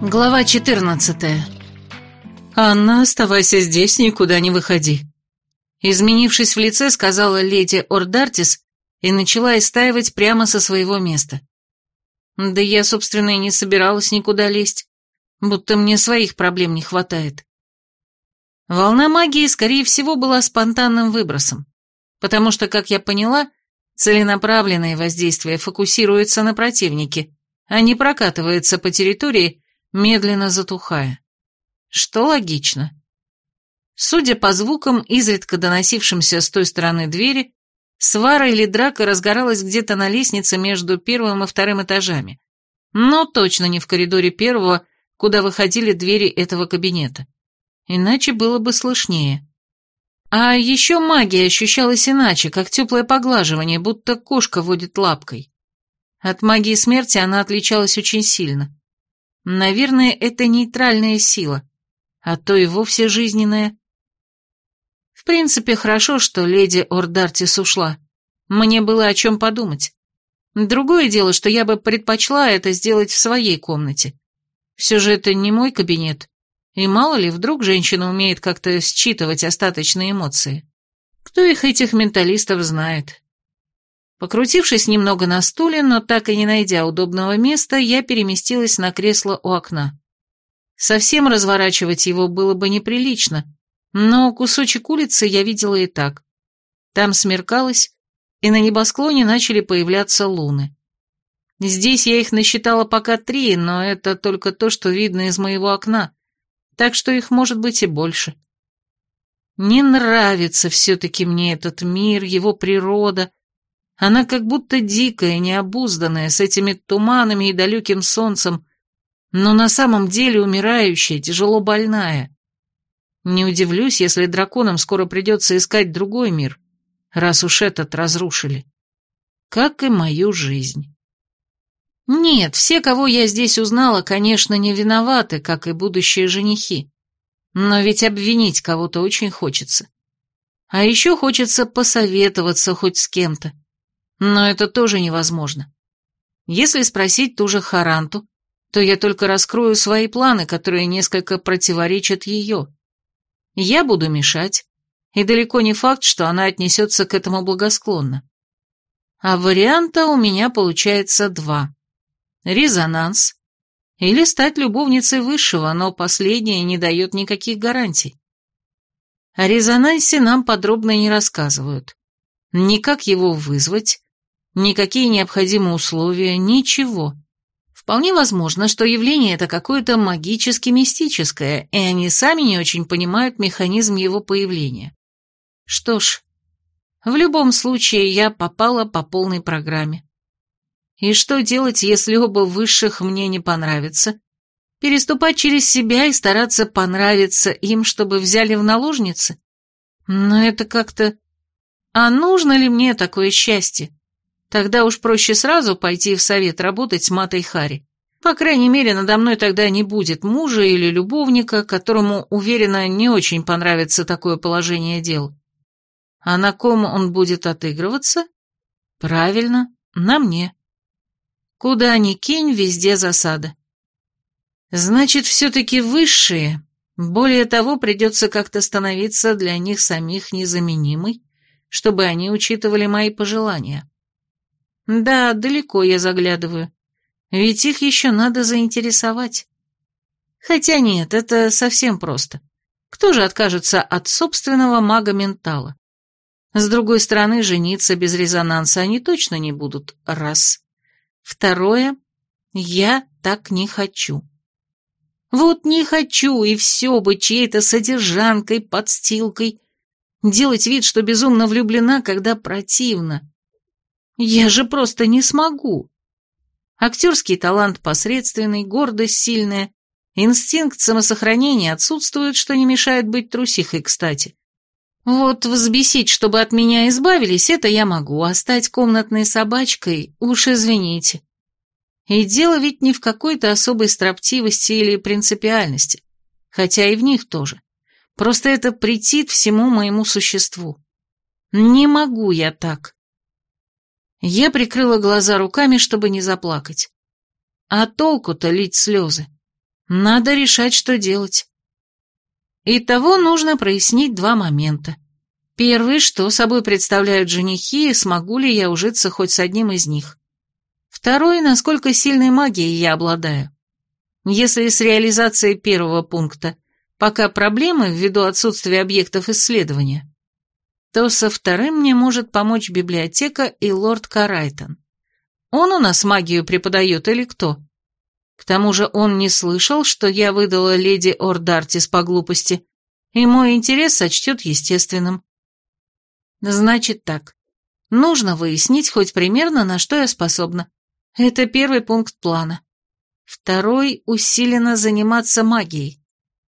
Глава 14. «Анна, оставайся здесь, никуда не выходи». Изменившись в лице, сказала леди Ордартис и начала истаивать прямо со своего места. Да я, собственно, и не собиралась никуда лезть, будто мне своих проблем не хватает. Волна магии, скорее всего, была спонтанным выбросом, потому что, как я поняла, целенаправленное воздействие фокусируется на противнике, а не прокатывается по территории, медленно затухая. Что логично. Судя по звукам, изредка доносившимся с той стороны двери, свара или драка разгоралась где-то на лестнице между первым и вторым этажами, но точно не в коридоре первого, куда выходили двери этого кабинета иначе было бы слышнее. А еще магия ощущалась иначе, как теплое поглаживание, будто кошка водит лапкой. От магии смерти она отличалась очень сильно. Наверное, это нейтральная сила, а то и вовсе жизненная. В принципе, хорошо, что леди Ордартис ушла. Мне было о чем подумать. Другое дело, что я бы предпочла это сделать в своей комнате. Все же это не мой кабинет, и мало ли, вдруг женщина умеет как-то считывать остаточные эмоции. Кто их, этих менталистов, знает. Покрутившись немного на стуле, но так и не найдя удобного места, я переместилась на кресло у окна. Совсем разворачивать его было бы неприлично, но кусочек улицы я видела и так. Там смеркалось, и на небосклоне начали появляться луны. Здесь я их насчитала пока три, но это только то, что видно из моего окна, так что их может быть и больше. Не нравится все-таки мне этот мир, его природа. Она как будто дикая, необузданная, с этими туманами и далеким солнцем, но на самом деле умирающая, тяжело больная. Не удивлюсь, если драконам скоро придется искать другой мир, раз уж этот разрушили. Как и мою жизнь. Нет, все, кого я здесь узнала, конечно, не виноваты, как и будущие женихи. Но ведь обвинить кого-то очень хочется. А еще хочется посоветоваться хоть с кем-то. Но это тоже невозможно. Если спросить ту же Харанту, то я только раскрою свои планы, которые несколько противоречат ее. Я буду мешать, и далеко не факт, что она отнесется к этому благосклонно. А варианта у меня получается два резонанс или стать любовницей высшего, но последнее не дает никаких гарантий. О резонансе нам подробно не рассказывают. Ни как его вызвать, никакие необходимые условия, ничего. Вполне возможно, что явление это какое-то магически-мистическое, и они сами не очень понимают механизм его появления. Что ж, в любом случае я попала по полной программе. И что делать, если оба высших мне не понравятся? Переступать через себя и стараться понравиться им, чтобы взяли в наложницы? Но это как-то... А нужно ли мне такое счастье? Тогда уж проще сразу пойти в совет работать с Матой Хари. По крайней мере, надо мной тогда не будет мужа или любовника, которому, уверенно, не очень понравится такое положение дел. А на ком он будет отыгрываться? Правильно, на мне. Куда ни кинь, везде засада. Значит, все-таки высшие. Более того, придется как-то становиться для них самих незаменимой, чтобы они учитывали мои пожелания. Да, далеко я заглядываю. Ведь их еще надо заинтересовать. Хотя нет, это совсем просто. Кто же откажется от собственного мага-ментала? С другой стороны, жениться без резонанса они точно не будут, раз. Второе, я так не хочу. Вот не хочу, и все быть чьей-то содержанкой, подстилкой, делать вид, что безумно влюблена, когда противно. Я же просто не смогу. Актерский талант посредственный, гордость сильная, инстинкт самосохранения отсутствует, что не мешает быть трусихой, кстати. Вот взбесить, чтобы от меня избавились, это я могу, а стать комнатной собачкой, уж извините. И дело ведь не в какой-то особой строптивости или принципиальности, хотя и в них тоже. Просто это претит всему моему существу. Не могу я так. Я прикрыла глаза руками, чтобы не заплакать. А толку-то лить слезы? Надо решать, что делать. Итого нужно прояснить два момента. Первый, что собой представляют женихи, и смогу ли я ужиться хоть с одним из них. Второй, насколько сильной магией я обладаю. Если с реализацией первого пункта пока проблемы ввиду отсутствия объектов исследования, то со вторым мне может помочь библиотека и лорд Карайтон. Он у нас магию преподает или кто? К тому же он не слышал, что я выдала леди Ордартис по глупости, и мой интерес сочтет естественным. Значит так, нужно выяснить хоть примерно, на что я способна. Это первый пункт плана. Второй — усиленно заниматься магией.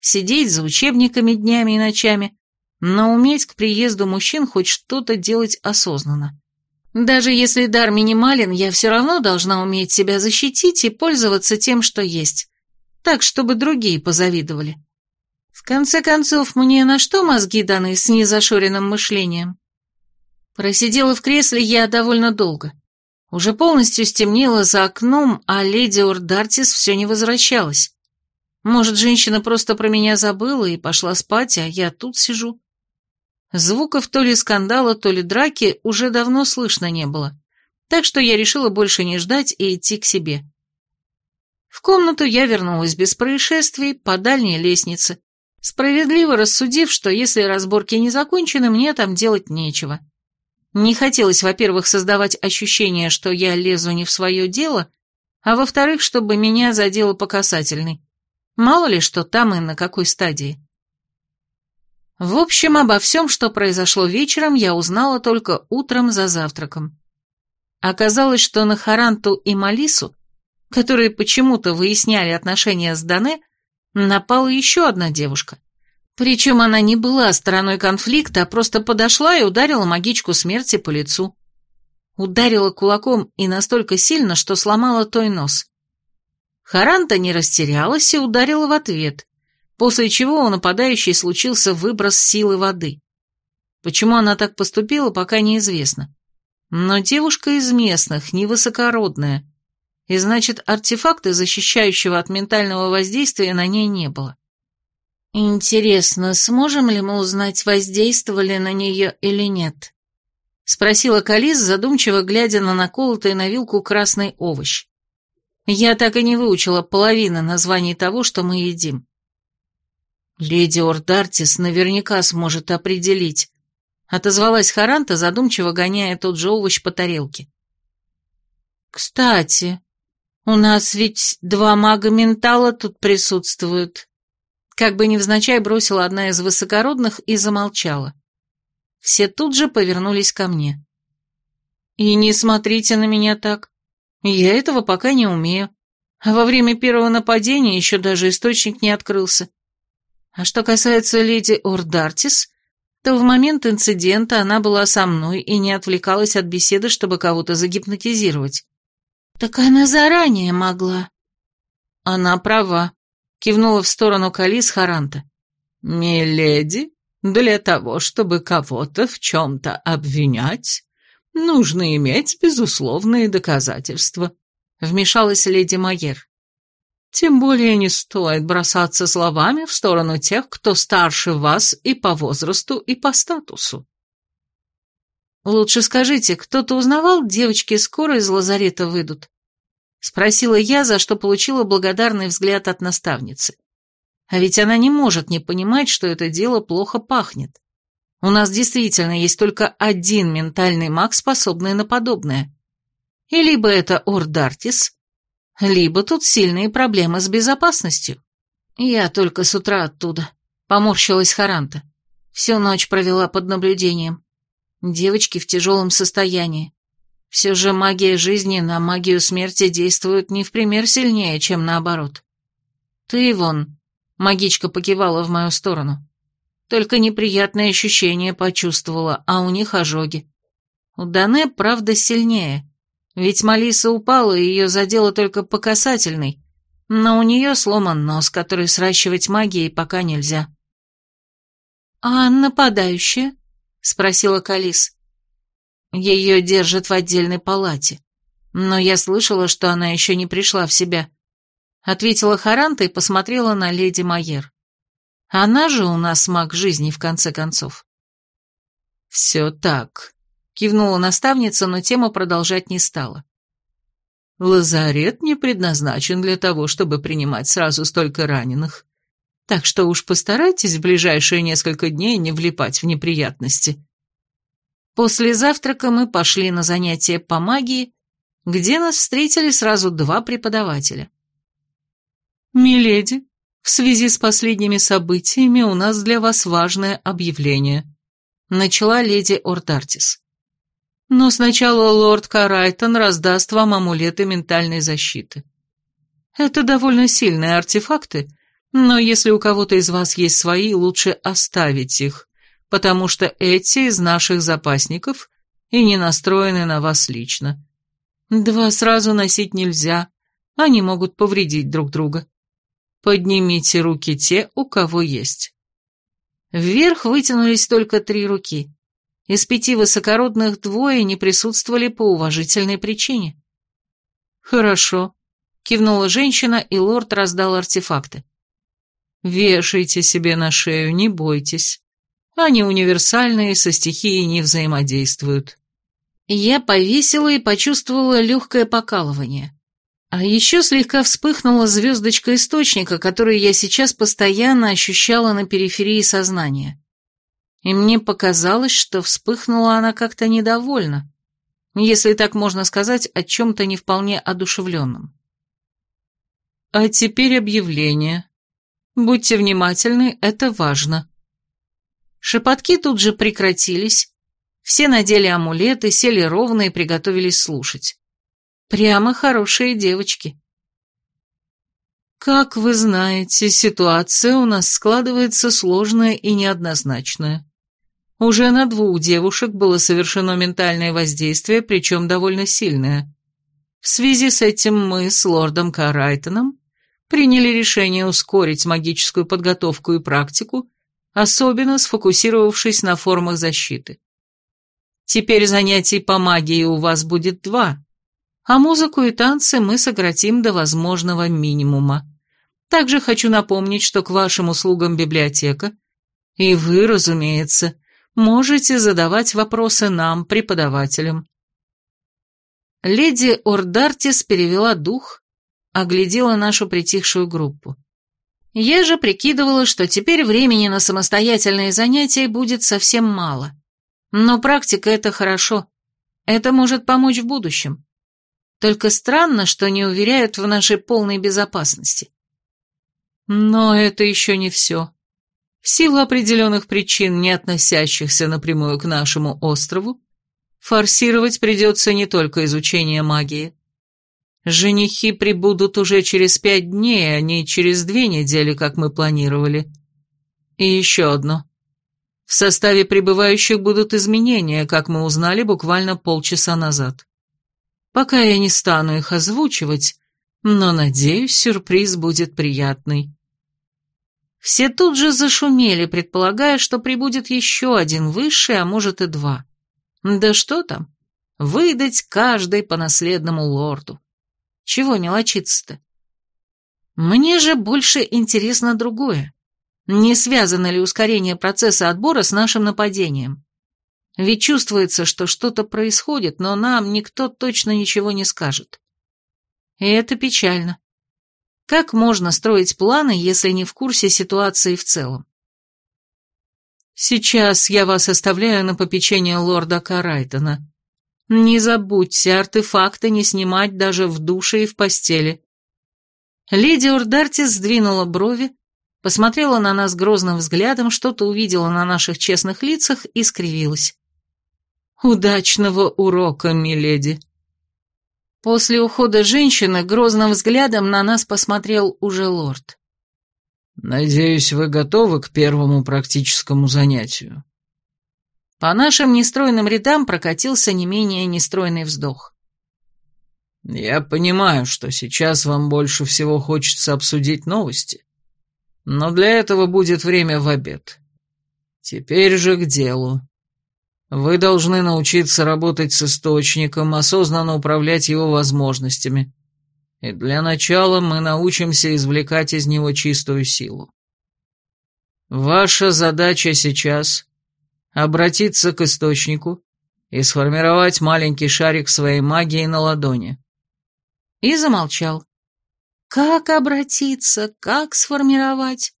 Сидеть за учебниками днями и ночами, но уметь к приезду мужчин хоть что-то делать осознанно. Даже если дар минимален, я все равно должна уметь себя защитить и пользоваться тем, что есть, так, чтобы другие позавидовали. В конце концов, мне на что мозги даны с незашоренным мышлением? Просидела в кресле я довольно долго. Уже полностью стемнело за окном, а леди Ордартис все не возвращалась. Может, женщина просто про меня забыла и пошла спать, а я тут сижу. Звуков то ли скандала, то ли драки уже давно слышно не было, так что я решила больше не ждать и идти к себе. В комнату я вернулась без происшествий по дальней лестнице, справедливо рассудив, что если разборки не закончены, мне там делать нечего. Не хотелось, во-первых, создавать ощущение, что я лезу не в свое дело, а во-вторых, чтобы меня задело по касательной. Мало ли, что там и на какой стадии. В общем, обо всем, что произошло вечером, я узнала только утром за завтраком. Оказалось, что на Харанту и Малису, которые почему-то выясняли отношения с Дане, напала еще одна девушка. Причем она не была стороной конфликта, а просто подошла и ударила магичку смерти по лицу. Ударила кулаком и настолько сильно, что сломала той нос. Харанта не растерялась и ударила в ответ после чего у нападающей случился выброс силы воды. Почему она так поступила, пока неизвестно. Но девушка из местных, невысокородная, и значит, артефакта, защищающего от ментального воздействия, на ней не было. «Интересно, сможем ли мы узнать, воздействовали на нее или нет?» — спросила Калис, задумчиво глядя на наколотый на вилку красный овощ. «Я так и не выучила половины названий того, что мы едим». «Леди Ордартис наверняка сможет определить», — отозвалась Харанта, задумчиво гоняя тот же овощ по тарелке. «Кстати, у нас ведь два мага ментала тут присутствуют», как бы невзначай бросила одна из высокородных и замолчала. Все тут же повернулись ко мне. «И не смотрите на меня так. Я этого пока не умею. А во время первого нападения еще даже источник не открылся. А что касается леди Ордартис, то в момент инцидента она была со мной и не отвлекалась от беседы, чтобы кого-то загипнотизировать. Так она заранее могла. Она права, кивнула в сторону Калис Харанта. «Миледи, для того, чтобы кого-то в чем-то обвинять, нужно иметь безусловные доказательства», — вмешалась леди Майер. Тем более не стоит бросаться словами в сторону тех, кто старше вас и по возрасту, и по статусу. Лучше скажите, кто-то узнавал, девочки скоро из лазарета выйдут? Спросила я, за что получила благодарный взгляд от наставницы. А ведь она не может не понимать, что это дело плохо пахнет. У нас действительно есть только один ментальный маг, способный на подобное. И либо это Ордартис, либо тут сильные проблемы с безопасностью. Я только с утра оттуда. Поморщилась Харанта. Всю ночь провела под наблюдением. Девочки в тяжелом состоянии. Все же магия жизни на магию смерти действует не в пример сильнее, чем наоборот. Ты, вон, магичка покивала в мою сторону. Только неприятные ощущения почувствовала, а у них ожоги. У Дане, правда, сильнее. Ведь Малиса упала, и ее задело только по касательной, но у нее сломан нос, который сращивать магией пока нельзя. «А нападающая?» — спросила Калис. Ее держат в отдельной палате. Но я слышала, что она еще не пришла в себя. Ответила Харанта и посмотрела на леди Майер. Она же у нас маг жизни, в конце концов. Все так. Кивнула наставница, но тему продолжать не стала. Лазарет не предназначен для того, чтобы принимать сразу столько раненых. Так что уж постарайтесь в ближайшие несколько дней не влипать в неприятности. После завтрака мы пошли на занятия по магии, где нас встретили сразу два преподавателя. «Миледи, в связи с последними событиями у нас для вас важное объявление», начала леди Ортартис. «Но сначала лорд Карайтон раздаст вам амулеты ментальной защиты. Это довольно сильные артефакты, но если у кого-то из вас есть свои, лучше оставить их, потому что эти из наших запасников и не настроены на вас лично. Два сразу носить нельзя, они могут повредить друг друга. Поднимите руки те, у кого есть. Вверх вытянулись только три руки. Из пяти высокородных двое не присутствовали по уважительной причине. «Хорошо», — кивнула женщина, и лорд раздал артефакты. «Вешайте себе на шею, не бойтесь. Они универсальные, со стихией не взаимодействуют». Я повесила и почувствовала легкое покалывание. А еще слегка вспыхнула звездочка источника, которую я сейчас постоянно ощущала на периферии сознания. И мне показалось, что вспыхнула она как-то недовольно, если так можно сказать, о чем-то не вполне одушевленном. А теперь объявление. Будьте внимательны, это важно. Шепотки тут же прекратились, все надели амулеты, сели ровно и приготовились слушать. Прямо хорошие девочки. Как вы знаете, ситуация у нас складывается сложная и неоднозначная. Уже на двух девушек было совершено ментальное воздействие, причем довольно сильное. В связи с этим мы с лордом Карайтоном приняли решение ускорить магическую подготовку и практику, особенно сфокусировавшись на формах защиты. Теперь занятий по магии у вас будет два, а музыку и танцы мы сократим до возможного минимума. Также хочу напомнить, что к вашим услугам библиотека, и вы, разумеется, можете задавать вопросы нам, преподавателям. Леди Ордартис перевела дух, оглядела нашу притихшую группу. Я же прикидывала, что теперь времени на самостоятельные занятия будет совсем мало. Но практика — это хорошо. Это может помочь в будущем. Только странно, что не уверяют в нашей полной безопасности. Но это еще не все. Силу определенных причин, не относящихся напрямую к нашему острову, форсировать придется не только изучение магии. Женихи прибудут уже через пять дней, а не через две недели, как мы планировали. И еще одно. В составе прибывающих будут изменения, как мы узнали буквально полчаса назад. Пока я не стану их озвучивать, но, надеюсь, сюрприз будет приятный. Все тут же зашумели, предполагая, что прибудет еще один высший, а может и два. Да что там, выдать каждой по наследному лорду. Чего мелочиться-то? Мне же больше интересно другое. Не связано ли ускорение процесса отбора с нашим нападением? Ведь чувствуется, что что-то происходит, но нам никто точно ничего не скажет. И это печально. Как можно строить планы, если не в курсе ситуации в целом? Сейчас я вас оставляю на попечение лорда Карайтона. Не забудьте артефакты не снимать даже в душе и в постели. Леди Урдартис сдвинула брови, посмотрела на нас грозным взглядом, что-то увидела на наших честных лицах и скривилась. «Удачного урока, миледи!» После ухода женщины грозным взглядом на нас посмотрел уже лорд. «Надеюсь, вы готовы к первому практическому занятию?» По нашим нестройным рядам прокатился не менее нестройный вздох. «Я понимаю, что сейчас вам больше всего хочется обсудить новости, но для этого будет время в обед. Теперь же к делу. Вы должны научиться работать с источником, осознанно управлять его возможностями. И для начала мы научимся извлекать из него чистую силу. Ваша задача сейчас — обратиться к источнику и сформировать маленький шарик своей магии на ладони. И замолчал. Как обратиться, как сформировать?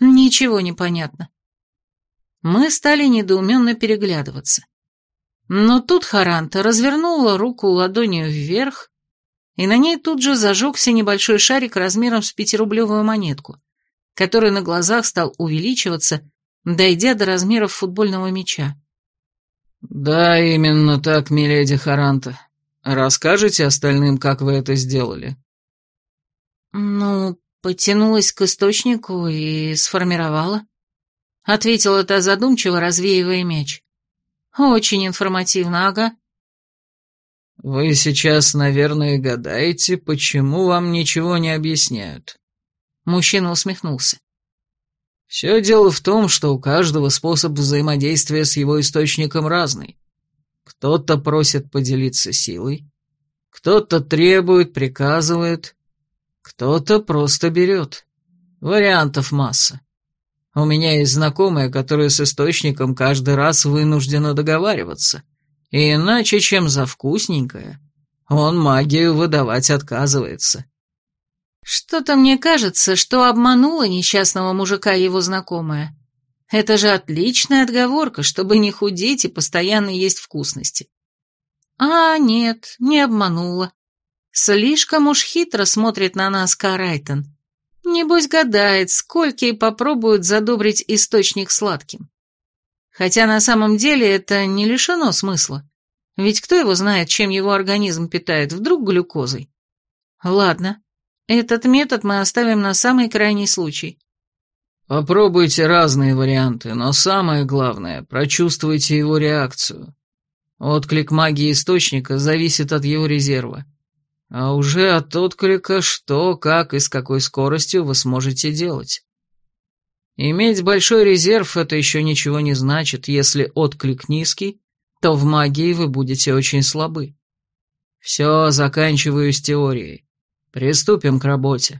Ничего не понятно. Мы стали недоуменно переглядываться. Но тут Харанта развернула руку ладонью вверх, и на ней тут же зажегся небольшой шарик размером с пятирублевую монетку, который на глазах стал увеличиваться, дойдя до размеров футбольного мяча. «Да, именно так, миледи Харанта. Расскажите остальным, как вы это сделали?» «Ну, потянулась к источнику и сформировала», ответила та задумчиво, развеивая мяч. Очень информативно, ага. Вы сейчас, наверное, гадаете, почему вам ничего не объясняют. Мужчина усмехнулся. Все дело в том, что у каждого способ взаимодействия с его источником разный. Кто-то просит поделиться силой, кто-то требует, приказывает, кто-то просто берет. Вариантов масса. У меня есть знакомая, которая с источником каждый раз вынуждена договариваться. Иначе, чем за вкусненькое, он магию выдавать отказывается. Что-то мне кажется, что обманула несчастного мужика его знакомая. Это же отличная отговорка, чтобы не худеть и постоянно есть вкусности. А, нет, не обманула. Слишком уж хитро смотрит на нас Карайтон. Небось гадает, сколько и попробуют задобрить источник сладким. Хотя на самом деле это не лишено смысла. Ведь кто его знает, чем его организм питает, вдруг глюкозой? Ладно, этот метод мы оставим на самый крайний случай. Попробуйте разные варианты, но самое главное, прочувствуйте его реакцию. Отклик магии источника зависит от его резерва а уже от отклика, что, как и с какой скоростью вы сможете делать. Иметь большой резерв — это еще ничего не значит, если отклик низкий, то в магии вы будете очень слабы. Все, заканчиваю с теорией. Приступим к работе.